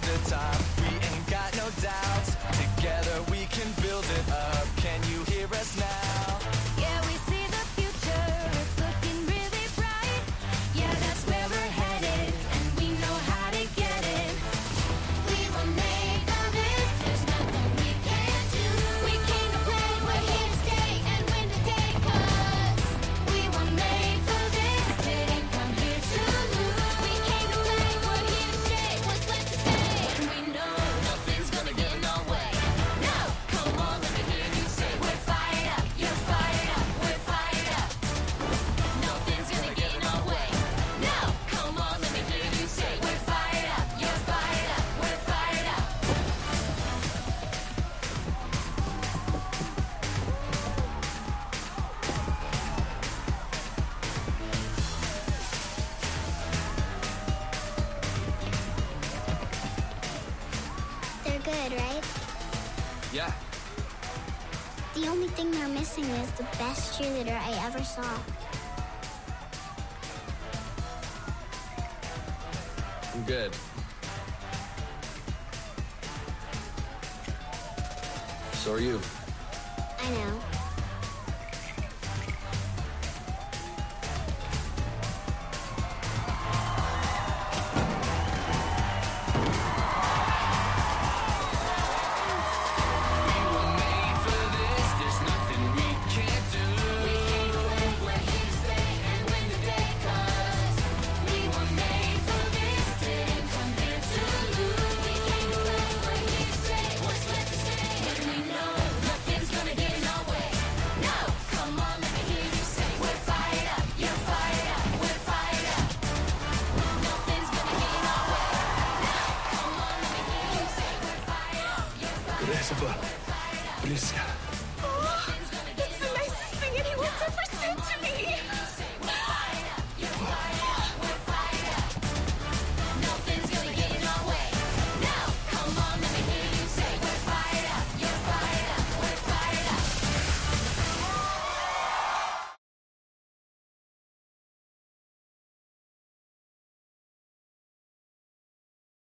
the top. good, right? Yeah. The only thing they're missing is the best cheerleader I ever saw. I'm good. So are you. I know. Oh, it's Oh, that's the nicest thing anyone's ever said to me.